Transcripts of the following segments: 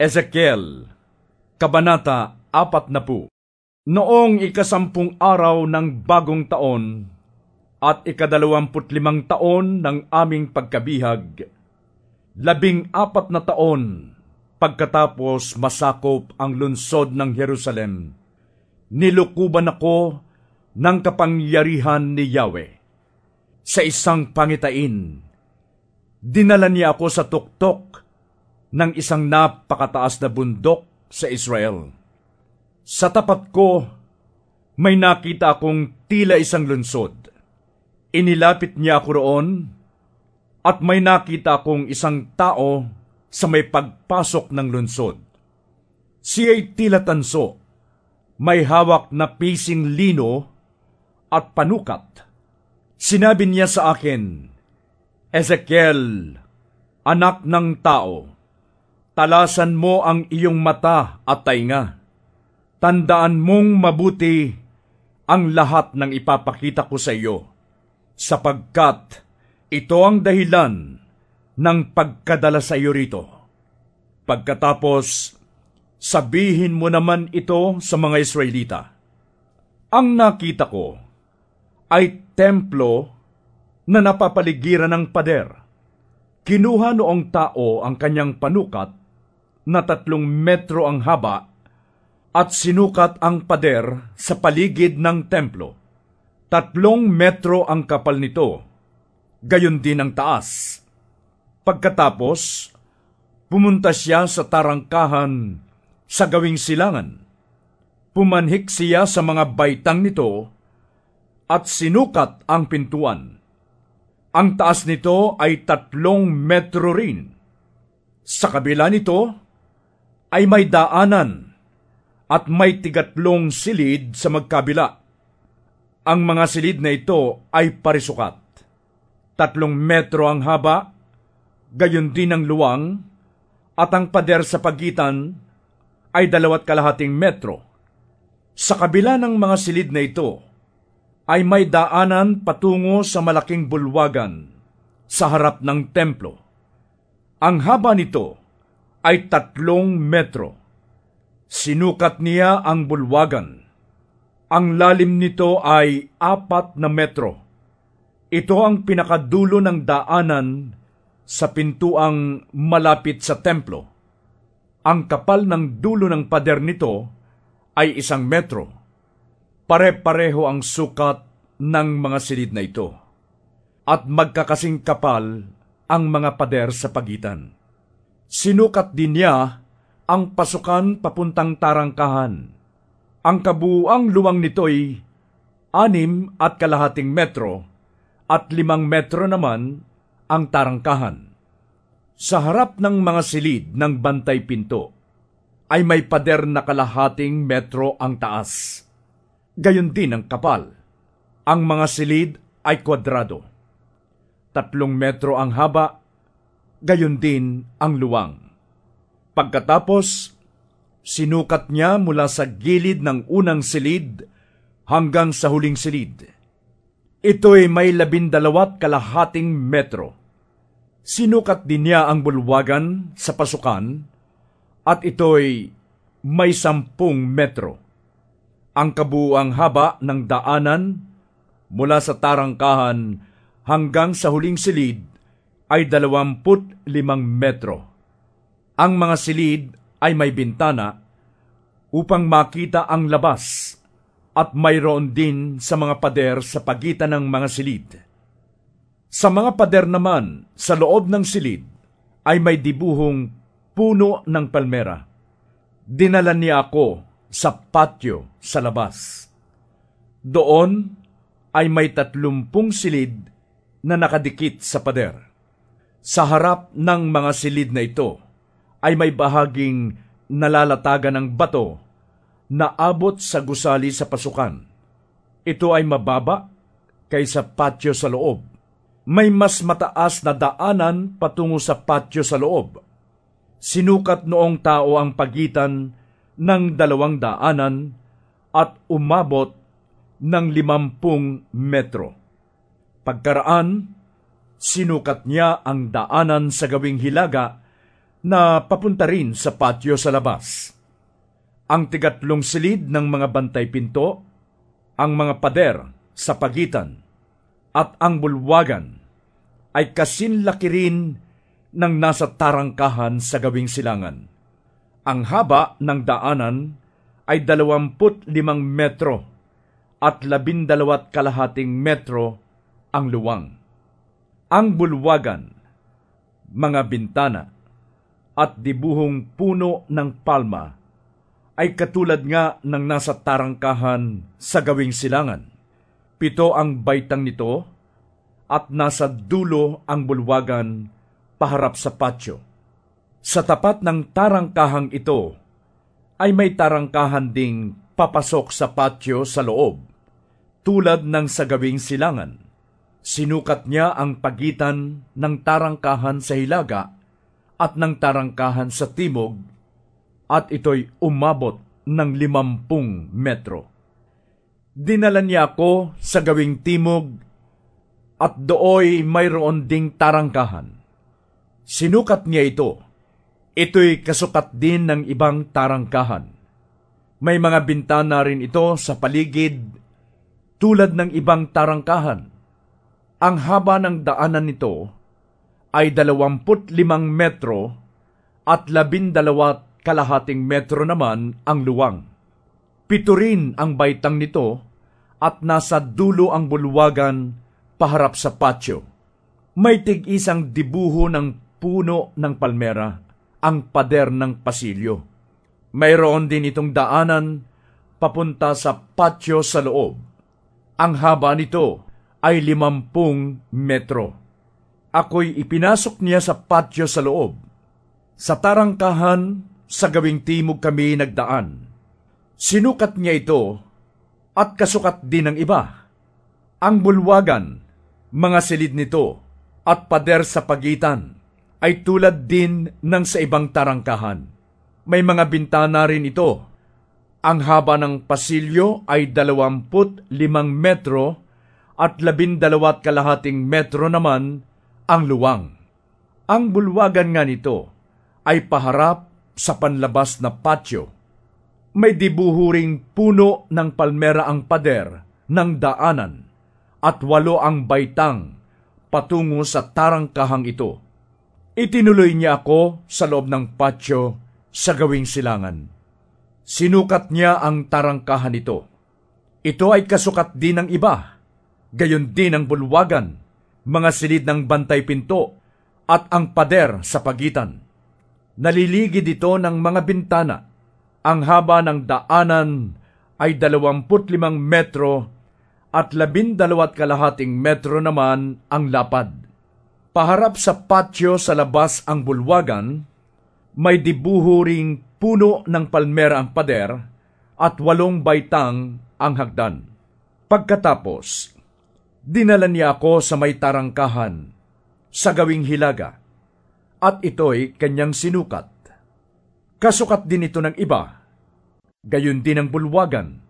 Ezekiel, Kabanata 40 Noong ikasampung araw ng bagong taon at ikadalawamput limang taon ng aming pagkabihag, labing apat na taon pagkatapos masakop ang lunsod ng Jerusalem, nilukuban ako ng kapangyarihan ni Yahweh. Sa isang pangitain, dinala niya ako sa tuktok ng isang napakataas na bundok sa Israel. Sa tapat ko, may nakita akong tila isang lunsod. Inilapit niya ako roon at may nakita akong isang tao sa may pagpasok ng lunsod. Siya'y tila tanso, may hawak na pising lino at panukat. Sinabi niya sa akin, Ezekiel, anak ng tao, talasan mo ang iyong mata at tainga. Tandaan mong mabuti ang lahat ng ipapakita ko sa iyo, sapagkat ito ang dahilan ng pagkadala sa iyo rito. Pagkatapos, sabihin mo naman ito sa mga Israelita. Ang nakita ko ay templo na napapaligiran ng pader. Kinuha noong tao ang kanyang panukat na tatlong metro ang haba at sinukat ang pader sa paligid ng templo. Tatlong metro ang kapal nito, gayon din ang taas. Pagkatapos, pumunta siya sa tarangkahan sa gawing silangan. Pumanhik siya sa mga baitang nito at sinukat ang pintuan. Ang taas nito ay tatlong metro rin. Sa kabila nito ay may daanan at may tigatlong silid sa magkabila. Ang mga silid na ito ay parisukat. Tatlong metro ang haba, gayon din ang luwang, at ang pader sa pagitan ay dalawat kalahating metro. Sa kabila ng mga silid na ito, ay may daanan patungo sa malaking bulwagan sa harap ng templo. Ang haba nito ay tatlong metro. Sinukat niya ang bulwagan. Ang lalim nito ay apat na metro. Ito ang pinakadulo ng daanan sa pintuang malapit sa templo. Ang kapal ng dulo ng pader nito ay isang metro pare-pareho ang sukat ng mga silid na ito, at magkakasing kapal ang mga pader sa pagitan. Sinukat din niya ang pasukan papuntang tarangkahan. Ang kabuang luwang nito'y anim at kalahating metro at limang metro naman ang tarangkahan. Sa harap ng mga silid ng bantay pinto ay may pader na kalahating metro ang taas gayon din ang kapal. Ang mga silid ay kwadrado. Tatlong metro ang haba, gayon din ang luwang. Pagkatapos, sinukat niya mula sa gilid ng unang silid hanggang sa huling silid. Ito'y may labindalawat kalahating metro. Sinukat din niya ang bulwagan sa pasukan at ito'y may sampung metro ang kabuang haba ng daanan mula sa tarangkahan hanggang sa huling silid ay dalawamput limang metro. Ang mga silid ay may bintana upang makita ang labas at mayroon din sa mga pader sa pagitan ng mga silid. Sa mga pader naman sa loob ng silid ay may dibuhong puno ng palmera. Dinala niya ako sa patio sa labas. Doon ay may tatlumpung silid na nakadikit sa pader. Sa harap ng mga silid na ito ay may bahaging nalalatagan ng bato na abot sa gusali sa pasukan. Ito ay mababa kaysa patio sa loob. May mas mataas na daanan patungo sa patio sa loob. Sinukat noong tao ang pagitan ng dalawang daanan at umabot ng limampung metro. Pagkaraan, sinukat niya ang daanan sa gawing hilaga na papunta rin sa patio sa labas. Ang tigatlong silid ng mga bantay pinto, ang mga pader sa pagitan, at ang bulwagan ay kasinlaki rin ng nasa tarangkahan sa gawing silangan. Ang haba ng daanan ay dalawamput limang metro at labindalawat kalahating metro ang luwang. Ang bulwagan, mga bintana, at dibuhong puno ng palma ay katulad nga ng nasa tarangkahan sa gawing silangan. Pito ang baitang nito at nasa dulo ang bulwagan paharap sa patio. Sa tapat ng tarangkahang ito ay may tarangkahan ding papasok sa patio sa loob, tulad ng sa gawing silangan Sinukat niya ang pagitan ng tarangkahan sa hilaga at ng tarangkahan sa timog at ito'y umabot ng limampung metro. Dinala niya ako sa gawing timog at dooy mayroon ding tarangkahan. Sinukat niya ito. Ito'y kasukat din ng ibang tarangkahan. May mga bintana rin ito sa paligid tulad ng ibang tarangkahan ang haba ng daanan nito ay dalawamput limang metro at labindalawat kalahating metro naman ang luwang. Pito rin ang baitang nito at nasa dulo ang bulwagan paharap sa patio. May tig-isang dibuho ng puno ng palmera, ang pader ng pasilyo. Mayroon din itong daanan papunta sa patio sa loob. Ang haba nito ay limampung metro. Ako'y ipinasok niya sa patio sa loob. Sa tarangkahan, sa gawing timog kami nagdaan. Sinukat niya ito at kasukat din ng iba. Ang bulwagan, mga silid nito, at pader sa pagitan ay tulad din ng sa ibang tarangkahan. May mga bintana rin ito. Ang haba ng pasilyo ay dalawamput limang metro at labindalawat kalahating metro naman ang luwang. Ang bulwagan nga nito ay paharap sa panlabas na patio. May dibuhuring puno ng palmera ang pader ng daanan at walo ang baitang patungo sa tarangkahang ito. Itinuloy niya ako sa loob ng patio sa gawing silangan. Sinukat niya ang tarangkahan ito. Ito ay kasukat din ng iba gayon din ang bulwagan, mga silid ng bantay pinto, at ang pader sa pagitan. Naliligid ito ng mga bintana. Ang haba ng daanan ay 25 metro at 12 kalahating metro naman ang lapad. Paharap sa patio sa labas ang bulwagan, may dibuho ring puno ng palmera ang pader at walong baitang ang hagdan. Pagkatapos, dinala niya ako sa may tarangkahan, sa gawing hilaga, at ito'y kanyang sinukat. Kasukat din ito ng iba, gayon din ang bulwagan,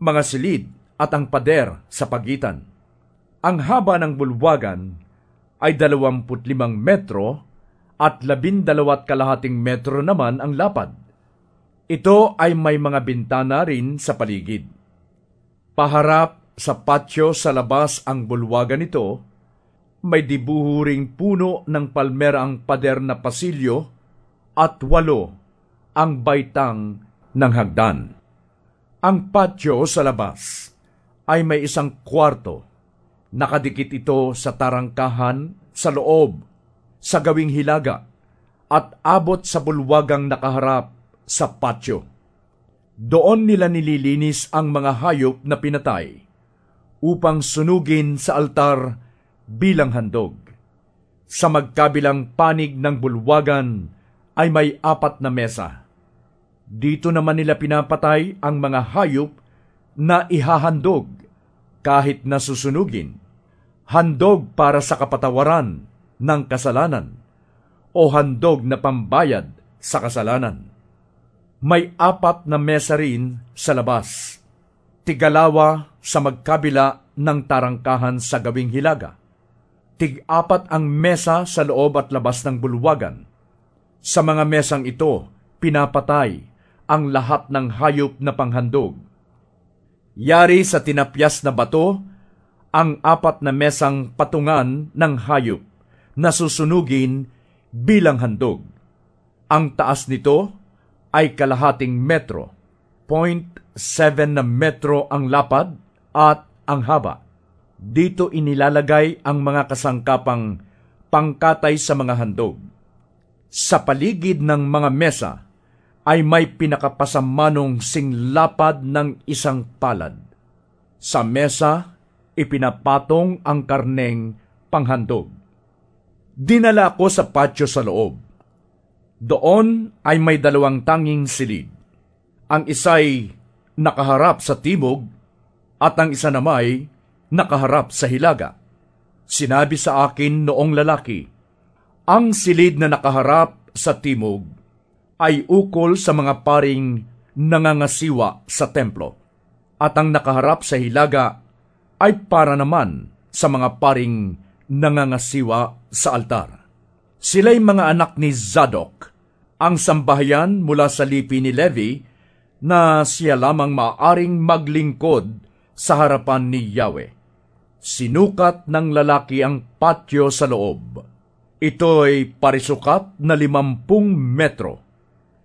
mga silid at ang pader sa pagitan. Ang haba ng bulwagan ay 25 metro at 12 kalahating metro naman ang lapad. Ito ay may mga bintana rin sa paligid. Paharap sa patio sa labas ang bulwagan nito, may dibuhuring puno ng palmera ang pader na pasilyo at walo ang baitang ng hagdan. Ang patio sa labas ay may isang kwarto. Nakadikit ito sa tarangkahan sa loob, sa gawing hilaga, at abot sa bulwagang nakaharap sa patio. Doon nila nililinis ang mga hayop na pinatay upang sunugin sa altar bilang handog. Sa magkabilang panig ng bulwagan ay may apat na mesa. Dito naman nila pinapatay ang mga hayop na ihahandog kahit nasusunugin. Handog para sa kapatawaran ng kasalanan o handog na pambayad sa kasalanan. May apat na mesa rin sa labas tigalawa sa magkabila ng tarangkahan sa gawing hilaga. Tig-apat ang mesa sa loob at labas ng bulwagan. Sa mga mesang ito, pinapatay ang lahat ng hayop na panghandog. Yari sa tinapyas na bato ang apat na mesang patungan ng hayop na susunugin bilang handog. Ang taas nito ay kalahating metro, 0.7 na metro ang lapad at ang haba. Dito inilalagay ang mga kasangkapang pangkatay sa mga handog. Sa paligid ng mga mesa ay may pinakapasamanong singlapad ng isang palad. Sa mesa, ipinapatong ang karneng panghandog. Dinala ko sa patio sa loob. Doon ay may dalawang tanging silid. Ang isa'y nakaharap sa timog at ang isa namay nakaharap sa hilaga. Sinabi sa akin noong lalaki, ang silid na nakaharap sa timog ay ukol sa mga paring nangangasiwa sa templo, at ang nakaharap sa hilaga ay para naman sa mga paring nangangasiwa sa altar. Sila'y mga anak ni Zadok, ang sambahayan mula sa lipi ni Levi, na siya lamang maaring maglingkod sa harapan ni Yahweh. Sinukat ng lalaki ang patio sa loob. Ito'y parisukat na limampung metro.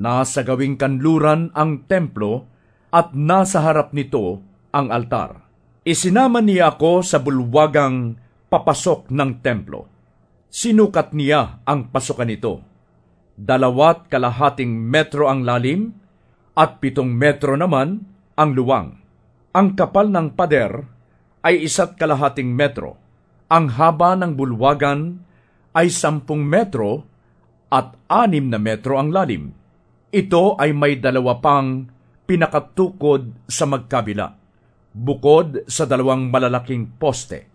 Nasa gawing kanluran ang templo at nasa harap nito ang altar. Isinama niya ako sa bulwagang papasok ng templo. Sinukat niya ang pasukan nito. Dalawat kalahating metro ang lalim at pitong metro naman ang luwang. Ang kapal ng pader ay isa't kalahating metro. Ang haba ng bulwagan ay sampung metro at anim na metro ang lalim. Ito ay may dalawa pang pinakatukod sa magkabila bukod sa dalawang malalaking poste.